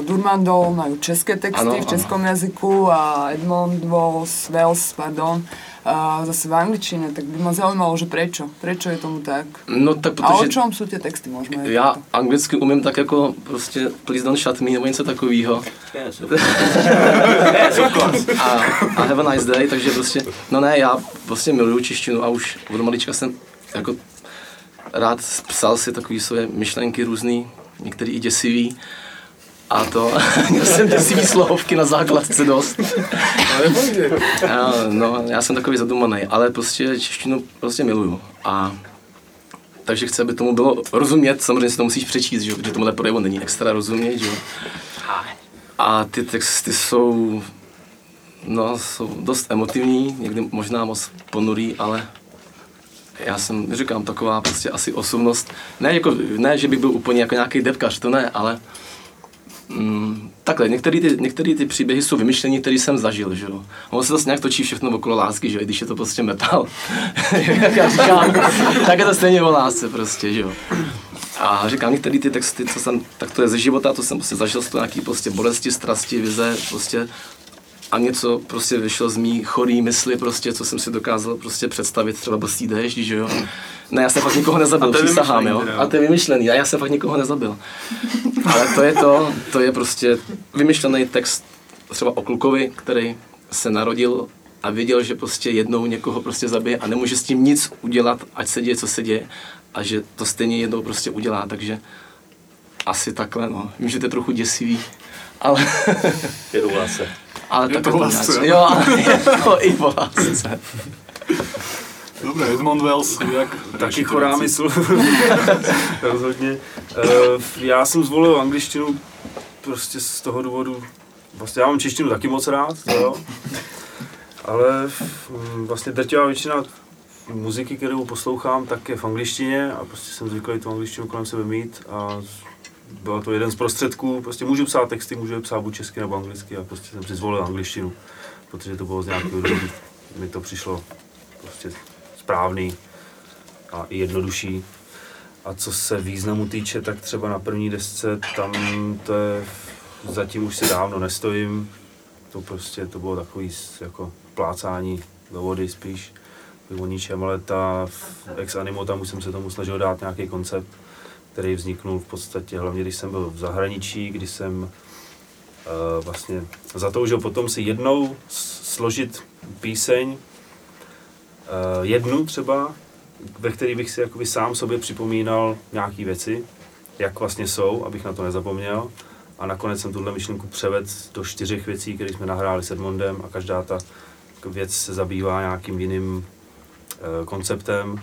Durmandol majú české texty Áno, v českom jazyku a Edmond Wells, Wells pardon, uh, zase v angličtine, tak by ma zaujímalo, že prečo? Prečo je tomu tak? No tak A o protože čom sú tie texty, môžeme? já anglicky umím tak jako prostě please don't shut me nebo něco takového. Yes, a, a have a nice day, takže prostě, no ne, já prostě miluju češtinu a už od malička jsem jako rád psal si takový své myšlenky různý, některý i děsivý. A to, měl jsem děsivý slohovky na základce dost. Já, no, já jsem takový zadumaný, ale prostě češtinu prostě miluju. A takže chci, aby tomu bylo rozumět, samozřejmě si to musíš přečíst, že protože tomuhle projevu není extra rozumět, že. A ty texty jsou, no, jsou dost emotivní, někdy možná moc ponurý, ale já jsem, říkám, taková prostě asi osobnost. Ne, jako, ne že bych byl úplně jako nějaký depkař, to ne, ale mm, takhle, některé ty, ty příběhy jsou vymyšlení, které jsem zažil, že jo. Ono se zase nějak točí všechno okolo lásky, že jo, i když je to prostě metal. Jak já říkám, tak je to stejně o lásce prostě, že jo. A říkám, některé ty texty, co jsem, tak to je ze života, to jsem prostě zažil, to nějaký prostě bolesti, strasti, vize, prostě a něco prostě vyšlo z mý chorý mysli, prostě, co jsem si dokázal prostě představit, třeba blstý déšť, že jo. Ne, já jsem fakt nikoho nezabil, A to je přísahám, jo. A to je vymyšlený, a já jsem fakt nikoho nezabil. Ale to je to, to je prostě vymyšlený text třeba o klukovi, který se narodil a věděl, že prostě jednou někoho prostě zabije a nemůže s tím nic udělat, ať se děje, co se děje a že to stejně jednou prostě udělá, takže asi takhle, no. Vím, že to je trochu děsivý, ale... Je to lásce. Ale Je to to Jo, ale je to i v lásce. Dobre, Edmond Wells, jak Taky chorá mysl. Rozhodně. Uh, já jsem zvolil angličtinu prostě z toho důvodu, vlastně já mám češtinu taky moc rád, jo. Ale mm, vlastně drtivá většina muziky, kterou poslouchám, tak je v angličtině a prostě jsem zvyklý tu angličtinu kolem sebe mít a byl to jeden z prostředků, prostě můžu psát texty, můžu je psát buď česky nebo anglicky a prostě jsem si zvolil angličtinu, protože to bylo z nějakého důvodu, mi to přišlo prostě správný a i jednodušší. A co se významu týče, tak třeba na první desce, tam to je, zatím už si dávno nestojím. To prostě, to bylo takový jako plácání do vody spíš, o ničem, ale ta ex animo, tam už jsem se tomu snažil dát nějaký koncept, který vzniknul v podstatě hlavně, když jsem byl v zahraničí, kdy jsem uh, vlastně zatoužil potom si jednou složit píseň, jednu třeba, ve který bych si jakoby sám sobě připomínal nějaké věci, jak vlastně jsou, abych na to nezapomněl. A nakonec jsem tuhle myšlenku převedl do čtyřech věcí, které jsme nahráli s Edmondem a každá ta věc se zabývá nějakým jiným e, konceptem,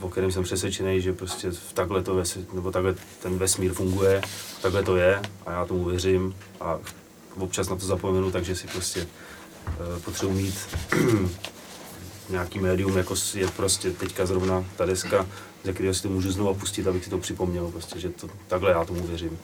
o kterém jsem přesvědčený, že prostě v takhle, to ves, nebo takhle ten vesmír funguje, takhle to je a já tomu věřím a občas na to zapomenu, takže si prostě e, potřebuji mít nějaký médium, jako je prostě teďka zrovna ta deska, ze kterého si to můžu znovu pustit, abych si to připomněl, prostě, že to, takhle já tomu věřím.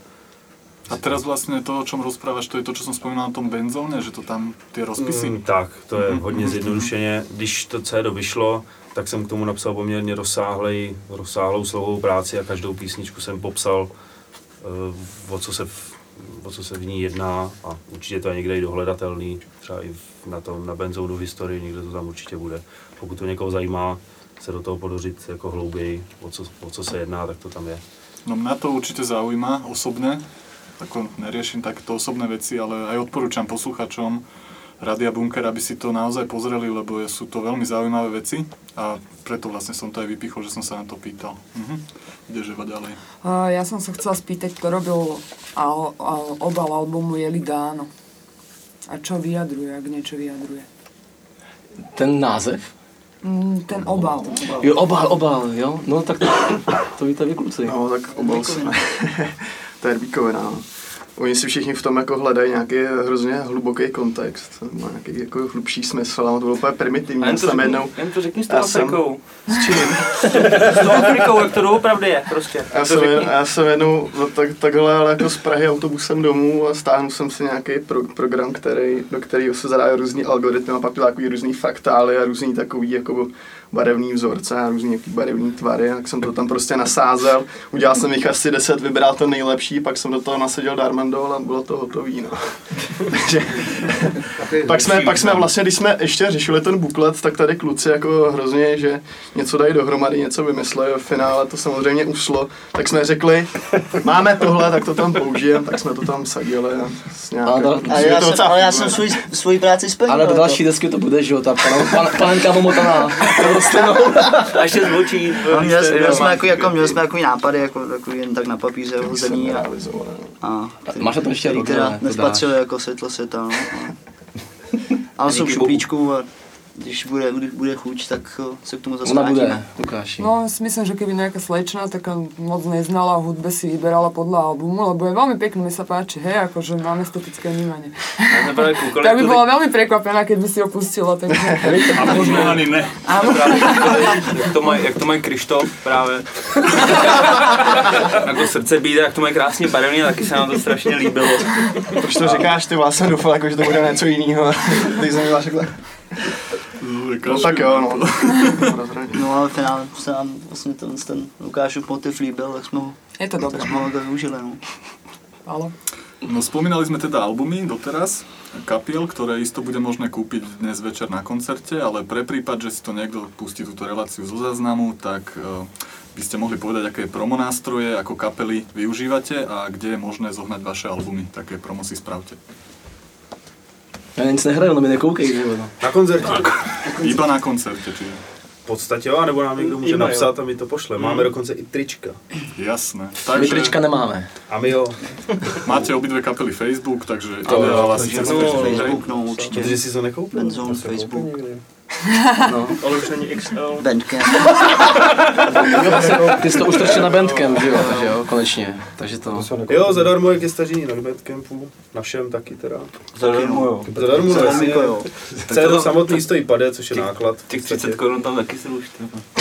A teraz vlastne to, o čom rozprávaš, to je to, čo som spomínal na tom benzóne, že to tam tie rozpisy... Mm, tak, to je hodně zjednodušeně. Když to CD vyšlo, tak jsem k tomu napsal poměrně rozsáhlej, rozsáhlou slohovou práci a každou písničku jsem popsal, eh, o co se v, o co se v ní jedná a určitě to je někde i dohledatelný, třeba i v- na tom, na benzónu v historii, někde to tam určitě bude. Pokud to někoho zajímá, se do toho podořit jako hlouběji, o co, o co se jedná, tak to tam je. No mňa to určite zaujíma osobne, ako neriešim takéto osobné veci, ale aj odporúčam posluchačom Radia Bunker, aby si to naozaj pozreli, lebo sú to veľmi zaujímavé veci a preto vlastne som to aj vypichol, že som sa na to pýtal. Mhm. Ideš Eva ďalej. Uh, ja som sa chcela spýtať, kto robil al, al, obal albumu Jeli Dáno. A čo vyjadruje, ak niečo vyjadruje? Ten název? Mm, ten obal. Jo, obal, obal, jo. No tak to, to víte vy kluci. No, tak obal se. to je bíkovina. no. Oni si všichni v tom jako hledají nějaký hrozně hluboký kontext, má nějaký jako hlubší smysl, ale to bylo úplně primitivní. A jen to řekni, jednou, jen to řekni s tou já jsem- Afrikou. S čím? S tou Afrikou, jak to doopravdy je, prostě. Já To jsem, jen, já jsem jednou no, tak, takhle ale jako z Prahy autobusem domů a stáhnul jsem si nějaký pro, program, který, do kterého se zadávají různý algoritmy a pak byly takový různý fraktály a různý takový jako barevný vzorce a různý jaký barevný tvary, tak jsem to tam prostě nasázel, udělal jsem jich asi 10, vybral to nejlepší, pak jsem do toho nasadil Darmandol a bylo to hotový, no. Takže pak jsme, pak jsme vlastně, když jsme ještě řešili ten buklet, tak tady kluci jako hrozně, že něco dají dohromady, něco vymysleli, v finále to samozřejmě uslo, tak jsme řekli, máme tohle, tak to tam použijeme, tak jsme to tam sadili a s nějak, Ale, jako- ale, já, to jsem, ale já jsem svůj, svůj práci splnil. Ale do jako. další desky to bude, že jo, ta pan, pan, panenka momotaná. A ještě zvučí. No, měli, měli, jsme jako, jako, měli jsme jako nápady, jako, jako jen tak na papíře hozený a, a Máš na tom ještě který rok, teda nespatřili jako světlo světa, no. a- Ale jsou v šuplíčku a když bude, bude, bude chuť, tak o, se k tomu zase Ona bude, Lukáši. No, si myslím, že keby nejaká slečna taká moc neznala o hudbe si vyberala podľa albumu, lebo je veľmi pekný, mi sa páči, hej, akože mám estetické vnímanie. Koukal, Tak jak by to bola veľmi prekvapená, keď by si ho pustila, takže... A možno ani ne. Jak to mají, jak to mají Krištof právě. jako srdce bíde, jak to mají krásně barevně, taky se nám to strašně líbilo. Proč to říkáš, ty vás jsem doufal, jako, že to bude něco jiného. Ty jsem takhle. No tak jo, no. No ale v finále se nám vlastně ten, ten Lukášův motiv líbil, tak jsme ho, Je to dobré. tak jsme ho využili, no. Ale... No spomínali sme teda albumy doteraz, kapiel, ktoré isto bude možné kúpiť dnes večer na koncerte, ale pre prípad, že si to niekto pustí túto reláciu zo záznamu, tak eh, by ste mohli povedať, aké promo nástroje ako kapely využívate a kde je možné zohnať vaše albumy. Také promo si spravte. Já nic nehraju, no mi nekoukej, nebo no. Na koncertě. Iba na koncerte, čiže. V podstatě jo, nebo nám někdo může Iba jo. napsat a my to pošle. Máme Mm. dokonce i trička. Jasné. My trička nemáme. A my jo. Máte obidve kapely Facebook, takže To jo, ideál takže asi no, cez Facebook, no, určitě. Protože jsi to nekoupil. Benzone, Facebook. No. Ale už není XL. Bandcamp. Ty jsi to už trčil na Bandcamp, že jo, takže jo, konečně. Takže to... Jo, zadarmo jak je stažení na Bandcampu. Našem taky teda. Zadarmo, jo. Zadarmo, Zadarmo, jasně. jo. CD samotný stojí pade, což je náklad. Těch 30 korun tam taky se už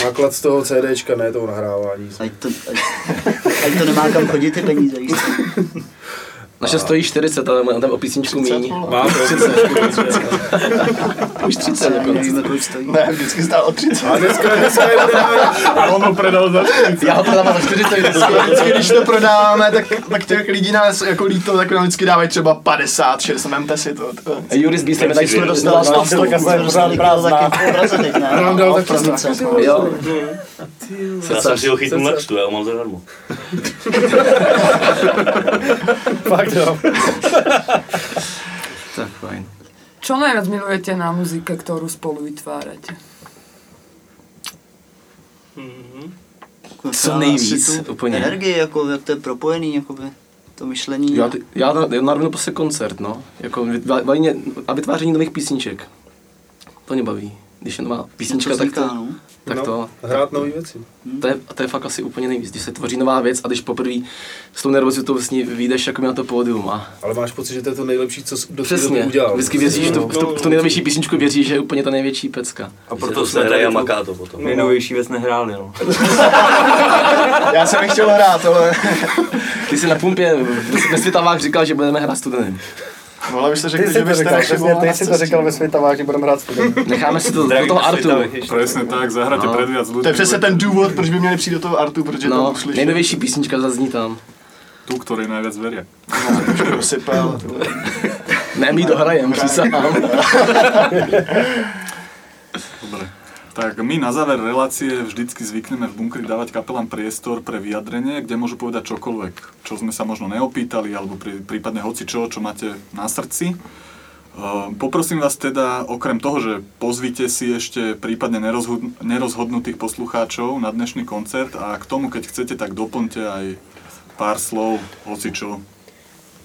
Náklad z toho CDčka, ne toho nahrávání. Ať to, ať, ať to nemá kam chodit ty peníze? Naše stojí 40, ale mám tam o písničku míň. Má to. 30. Už 30 jako. Nevíme, kolik stojí. Ne, vždycky stál o 30. A dneska, dneska je bude A on ho predal za 40. Já ho prodávám za 40 Vždycky, když to prodáváme, tak, tak těch lidí nás jako líto, tak nám vždycky dávají třeba 50, 60, vemte si to. Juris Beast mi tady jsme dostali dala stavku, stavku. jsme dostali prázdná. A nám dal No, promiňce. stavku. Jo. Já jsem si ho chytnul na čtu, já ho mám zadarmo. Fakt jo. Tak fajn. Čo najviac milujete na muzike, ktorú spolu vytvárate? Co nejvíc, Asi tu úplně. Energii, jako jak to je propojený, jakoby, to myšlení. Já, já, na- já narovnu prostě koncert, no. Jako, vytvá- baví mě, a vytváření nových písniček. To mě baví. Když je nová písnička, to tak vzniká, to, no. Tak No, to, hrát nové věci. to, je, to je fakt asi úplně nejvíc, když se tvoří nová věc a když poprvé s tou nervozitou vlastně vyjdeš jako na to pódium a Ale máš pocit, že to je to nejlepší, co do té Přesně, doby udělal. vždycky věříš, že to, v, tu, v tu nejnovější písničku věříš, že je úplně ta největší pecka. A proto jsme tady a maká to potom. Nejnovější věc nehráli, no. Já jsem chtěl hrát, ale... Ty jsi na pumpě ve Světavách říkal, že budeme hrát studenem. No, ale vy jste řekli, Ty že byste říkal, přesně, ty jsi to říkal ve Světavách, že budeme hrát student. Necháme si to do toho artu. Presne tak, zahráte No. viac ľudí. To je přesně ten důvod, proč by měli přijít do toho artu, protože to No, uslyší. nejnovější písnička zazní tam. Tu, ktorej najviac veria. No, trošku rozsypal. Ne, my dohrajem, přísahám. Tak my na záver relácie vždycky zvykneme v bunkri dávať kapelám priestor pre vyjadrenie, kde môžu povedať čokoľvek, čo sme sa možno neopýtali, alebo prípadne hoci čo, čo máte na srdci. Uh, poprosím vás teda, okrem toho, že pozvite si ešte prípadne nerozhod- nerozhodnutých poslucháčov na dnešný koncert a k tomu, keď chcete, tak doplňte aj pár slov, hoci čo.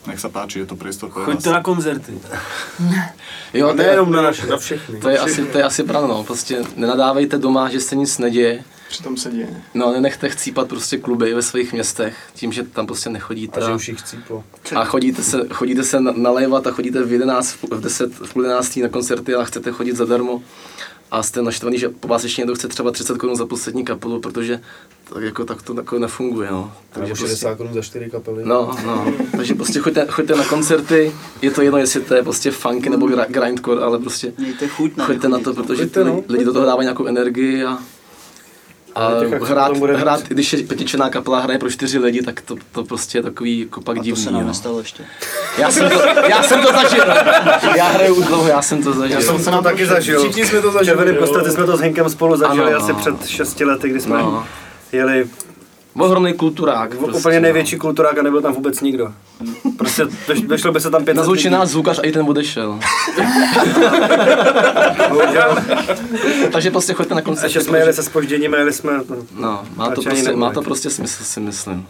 Nech sa páči, je to priestor pre vás. Choďte na koncerty. Jo, to je, nejenom na naše, na všechny. to je, asi, to je asi pravda, no. Prostě nenadávejte doma, že se nic neděje. Přitom se děje. No, nenechte chcípat prostě kluby ve svých městech, tím, že tam prostě nechodíte. A že už jich chcíplo. a chodíte se, chodíte se na- nalévat a chodíte v 11, v 10, v půl 11 na koncerty a chcete chodit zadarmo a jste naštvaný, že po vás ještě někdo chce třeba 30 korun za poslední kapelu, protože tak, jako, tak to jako nefunguje, no. Takže 60 korun za 4 kapely. No, no. Takže prostě choďte, choďte na koncerty, je to jedno, jestli to je prostě funky nebo gra- grindcore, ale prostě Mějte chuť na choďte na to, protože Choďte, ty no. lidi, lidi do toho dávají nějakou energii a a hrát, bude hrát, víc. když je pětičená kapela hraje pro čtyři lidi, tak to, to prostě je takový jako pak A to divný. se nám no. nestalo ještě. Já jsem to, já jsem to zažil. Já hraju už dlouho, já jsem to zažil. Já jsem se to taky zažil. Všichni jsme to zažili, Červeném jo. kostele jsme to s Henkem spolu zažili Ano, asi no. před 6 lety, kdy jsme No. jeli Ohromný kulturák. v úplně největší kulturák a nebyl tam vůbec nikdo. Prostě vešlo by se tam 500 Nazvučil lidí. nás zvukař a i ten odešel. Takže prostě choďte na A koncert. že jsme jeli se spožděním jeli jsme... No, má to, prostě, má to prostě smysl, si myslím.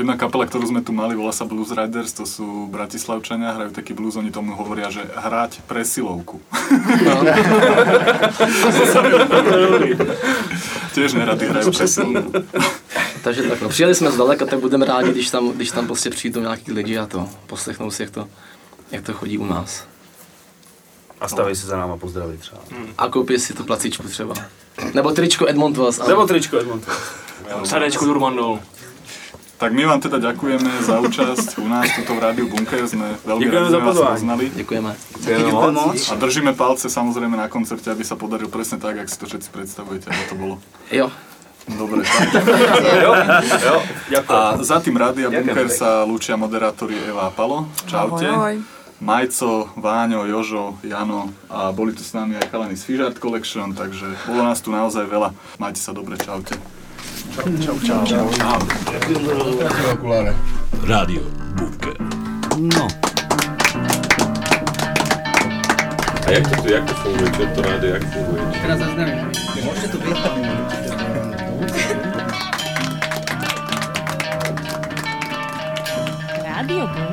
Jedna kapela, ktorú sme tu mali, volá sa Blues Riders, to sú bratislavčania, hrajú taký blues, oni tomu hovoria, že hrať presilovku. Tiež neradi hrajú presilovku. Takže tak, no, přijeli jsme zdaleka, tak budeme rádi, když tam, když tam prostě přijdou nějaký lidi a to poslechnou si, jak to, jak to chodí u nás. A stavej se za náma pozdravit třeba. A koupí si tu placičku třeba. Nebo tričko Edmond Voss. ano. Nebo tričko, Edmond. Sadečku Durmandol. Tak my vám teda ďakujeme za účasť u nás tuto v Rádiu Bunker, sme veľmi Ďakujeme radi, za že vás pozvání. poznali. Děkujeme. Děkuji moc. A držíme palce samozrejme na koncerte, aby sa podaril presne tak, jak si to všetci predstavujete, aby to bolo. Jo. Dobre. Jo, jo, ďakujem. A za tým Rádia Bunker sa lúčia moderátori Eva a Palo. Čaute. Ahoj, ahoj. Majco, Váňo, Jožo, Jano a boli tu s nami aj chalani z Fishart Collection, takže bolo nás tu naozaj veľa. Majte sa dobre, čaute. Čau, čau. čau. Rádio Bunker. No. A jak to, jak to funguje? Čo to rádio, jak funguje? Teraz zaznamím. Môžete tu byť tam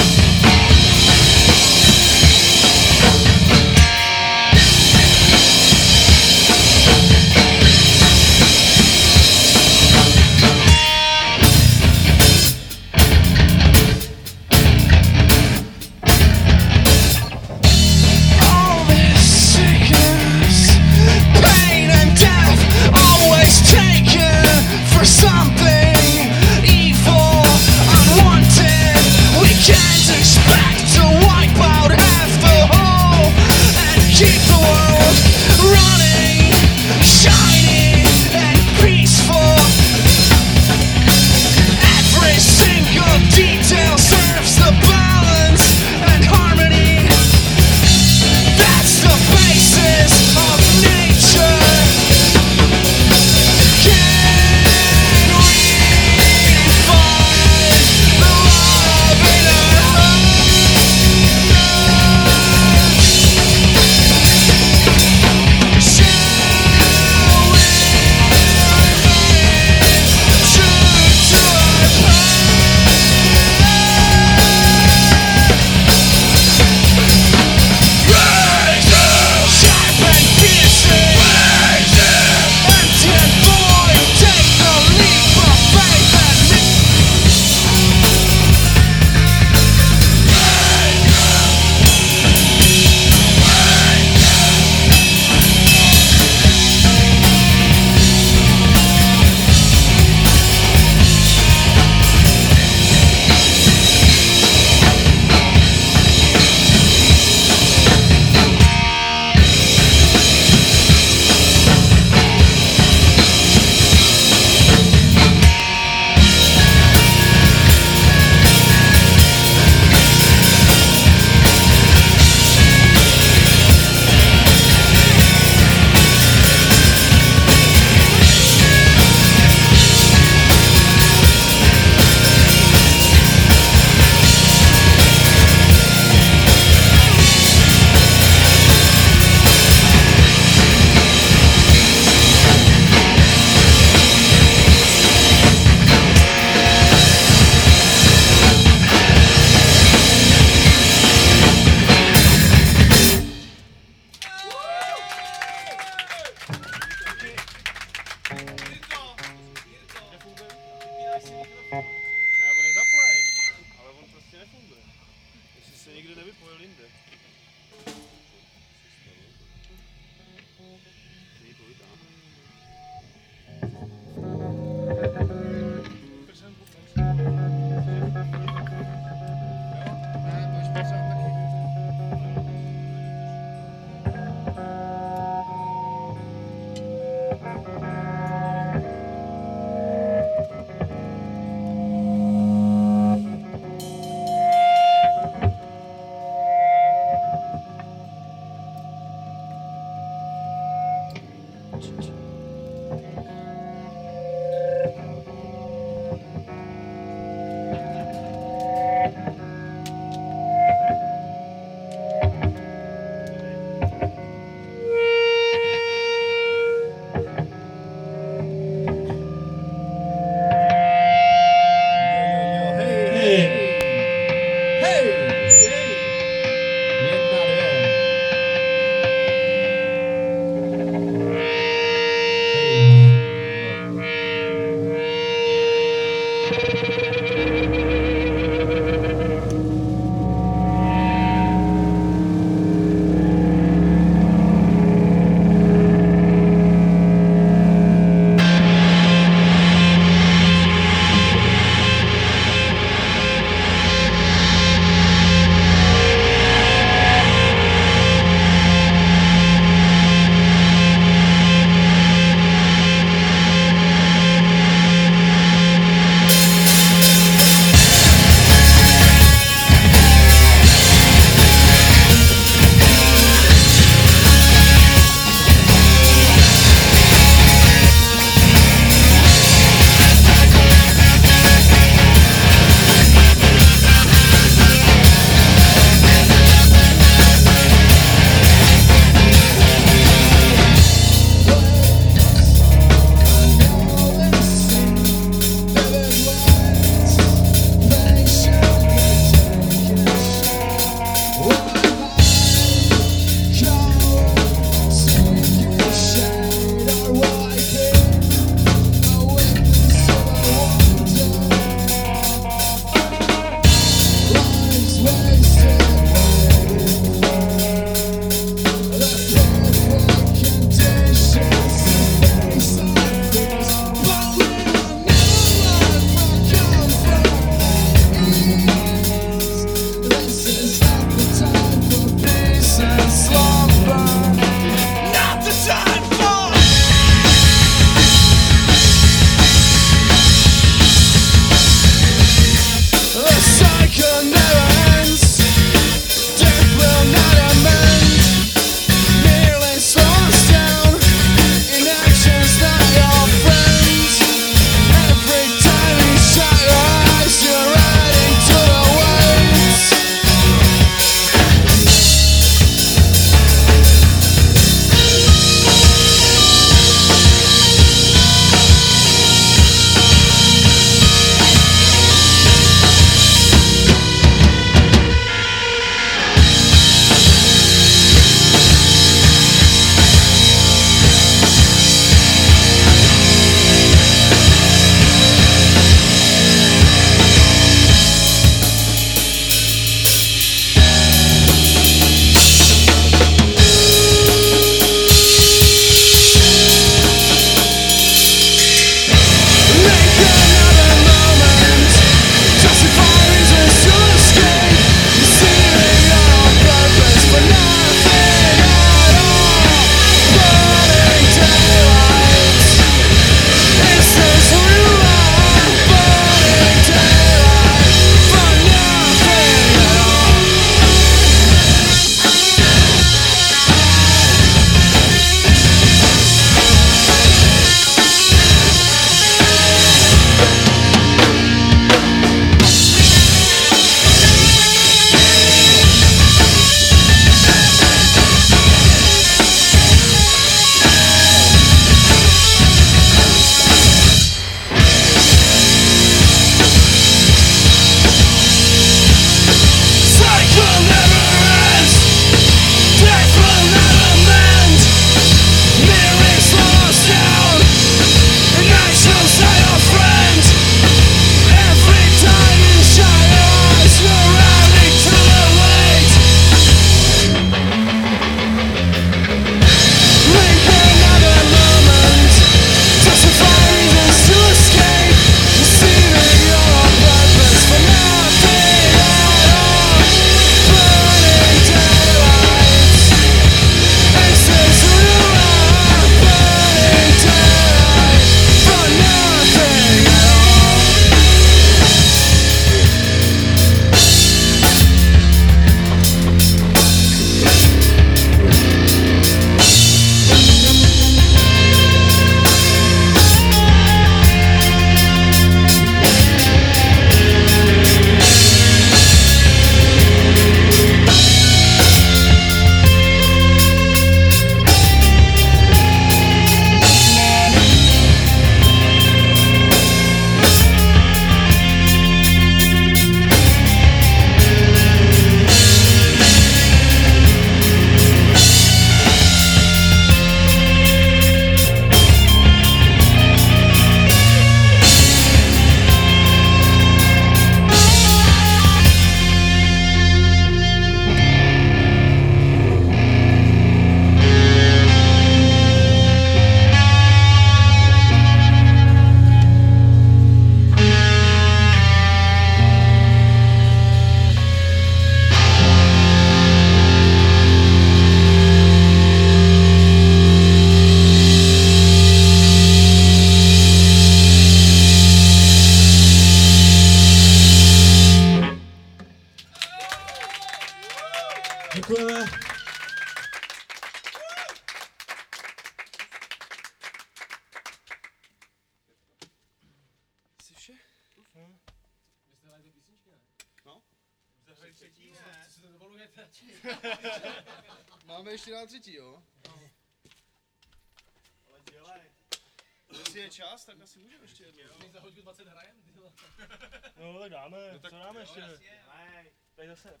tak dáme, No tak- co dáme no, ještě? jasně. Nej, tady zase